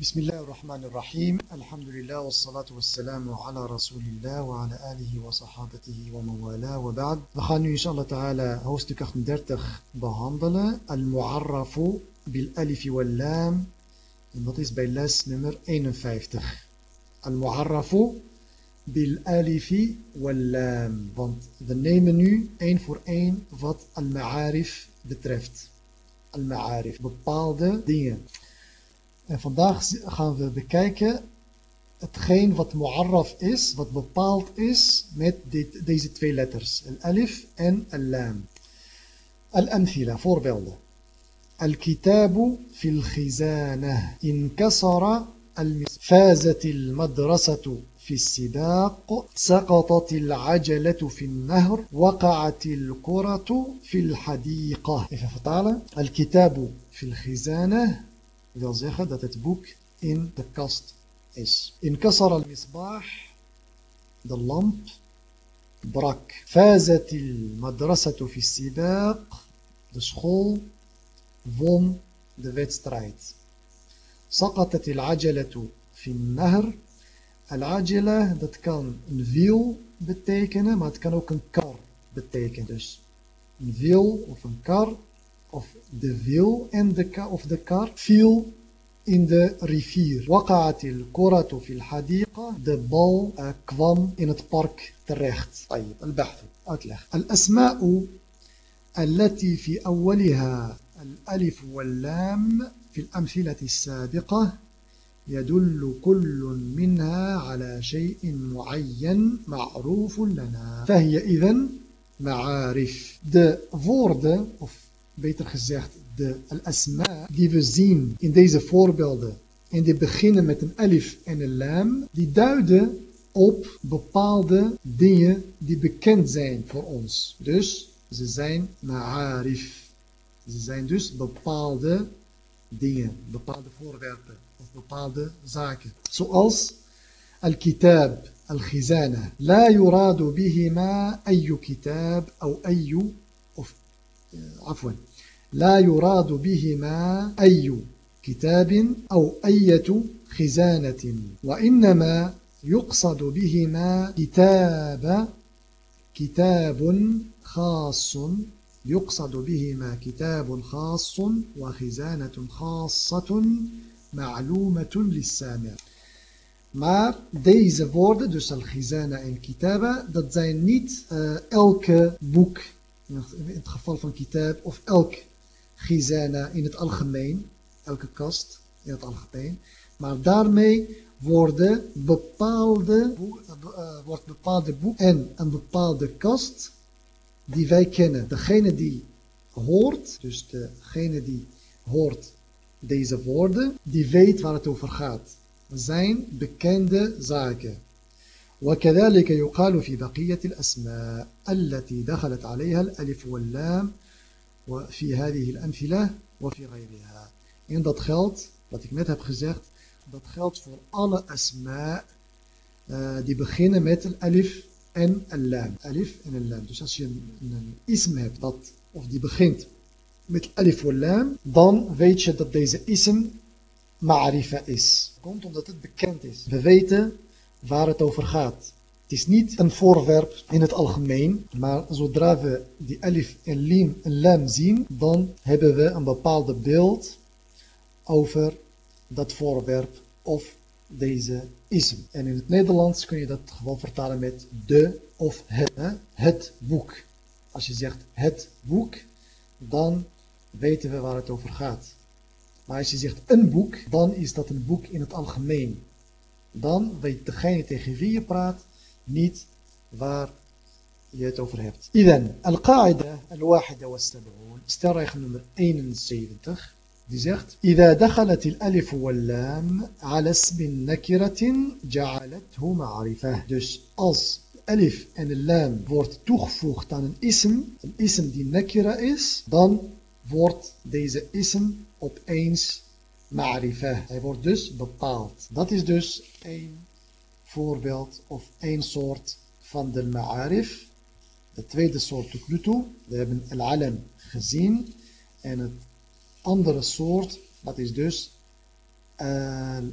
بسم الله الرحمن الرحيم. الحمد لله والصلاة والسلام على رسول الله وعلى آله وصحابته وموالاه وبعد. نحن إن شاء الله تعالى هوستك 38 بهاندلة. المعرف بالألف واللام. المطيس بيلاس نمر 51 المعرف بالألف واللام. فانت ذا نيم نو اين فور اين فات المعارف بترفت المعارف. ببعض دينا En vandaag gaan we bekijken hetgeen wat mu'arraf is, wat bepaald is met dit, deze twee letters. Al-alif en al-lam. Al-amthila, voorbeelden. الكتاب في الخزانة انكسر المس فازت المدرسة في السباق سقطت العجلة في النهر وقعت الكرة في الحديقة. الكتاب في الخزانة wil zeggen dat het boek in de kast is. In kasar al-misbah, de lamp, brak. Fazat al-madrasatu fi sibaq, de school won de wedstrijd. Saqatat al-ajalatu fi nahr. Al-ajala, dat kan een wiel betekenen, maar het kan ook een kar betekenen. Dus een wiel of een kar of the wheel and the car of the car fell in the rivier. وقعت الكرة في الحديقة. The ball uh, in the park terecht. طيب البحث أطلق. الأسماء التي في أولها الألف واللام في الأمثلة السابقة يدل كل منها على شيء معين معروف لنا فهي إذن معارف The word of beter gezegd de al-asma die we zien in deze voorbeelden en die beginnen met een alif en een lam, die duiden op bepaalde dingen die bekend zijn voor ons. Dus ze zijn ma'arif. Ze zijn dus bepaalde dingen, bepaalde voorwerpen of bepaalde zaken. Zoals al-kitab, al-khizana. La yuradu bihima ayyu kitab of ayyu of عفوا. لا يراد بهما أي كتاب أو أية خزانة وإنما يقصد بهما كتاب كتاب خاص. يقصد بهما كتاب خاص وخزانة خاصة معلومة للسامع. Maar deze woorden, dus al-khizana en kitaba, dat zijn niet uh, elke boek in het geval van kitab, of elk gizana in het algemeen, elke kast in het algemeen. Maar daarmee worden bepaalde, uh, wordt bepaalde boek en een bepaalde kast die wij kennen. Degene die hoort, dus degene die hoort deze woorden, die weet waar het over gaat. Zijn bekende zaken. وكذلك يقال في بقية الأسماء التي دخلت عليها الألف واللام وفي هذه الأمثلة وفي غيرها En dat geldt, wat ik net heb gezegd, dat geldt voor alle asma uh, die beginnen met een alif en een lam. Alif en een lam. Dus als je een, een ism hebt dat, of die begint met alif en lam, dan weet je dat deze ism ma'arifa is. Komt omdat het bekend is. We weten waar het over gaat. Het is niet een voorwerp in het algemeen, maar zodra we die alif en lim en lam zien, dan hebben we een bepaalde beeld over dat voorwerp of deze ism. En in het Nederlands kun je dat gewoon vertalen met de of het, het boek. Als je zegt het boek, dan weten we waar het over gaat. Maar als je zegt een boek, dan is dat een boek in het algemeen dan weet degene tegen wie je praat niet waar je het over hebt. إذن القاعدة الواحدة والسبعون stelregel nummer 71 die zegt إذا دخلت الألف واللام على اسم نكرة جعلته معرفة dus als alif en de lam wordt toegevoegd aan een ism, een ism die nakira is, dan wordt deze ism opeens ma'rifah. Hij wordt dus bepaald. Dat is dus één voorbeeld of één soort van de ma'arif. De tweede soort tot nu toe. We hebben al-alam gezien. En het andere soort, dat is dus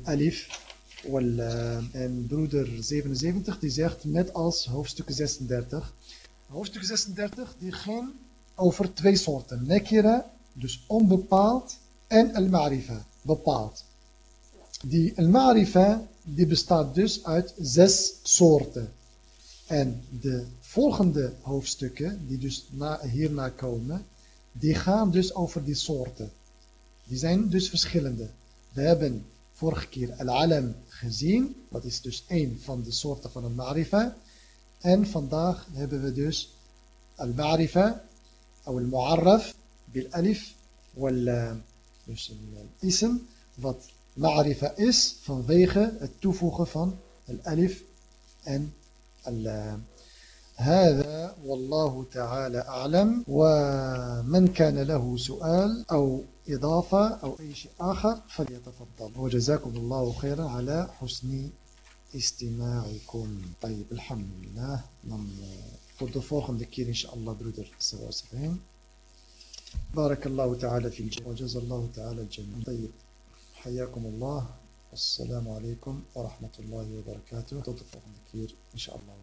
Alif. En broeder 77 die zegt net als hoofdstuk 36. Hoofdstuk 36 die ging over twee soorten. Nekira, dus onbepaald, en al-ma'rifa, bepaald. Die al-ma'rifa die bestaat dus uit zes soorten. En de volgende hoofdstukken, die dus na, hierna komen, die gaan dus over die soorten. Die zijn dus verschillende. We hebben vorige keer al-alam gezien. Dat is dus één van de soorten van al-ma'rifa. En vandaag hebben we dus al-ma'rifa, of al-mu'arraf, bil-alif, wal, Dus een ism wat ma'rifa is vanwege het toevoegen van al-alif en al-laam. هذا والله تعالى أعلم ومن كان له سؤال أو إضافة أو أي شيء آخر فليتفضل وجزاكم الله خيرا على حسن استماعكم طيب الحمد لله نم تضفوخ من إن شاء الله برودر سوا سفين بارك الله تعالى في الجنة وجزا الله تعالى الجنة طيب حياكم الله. السلام عليكم ورحمة الله وبركاته. tot de volgende keer inshallah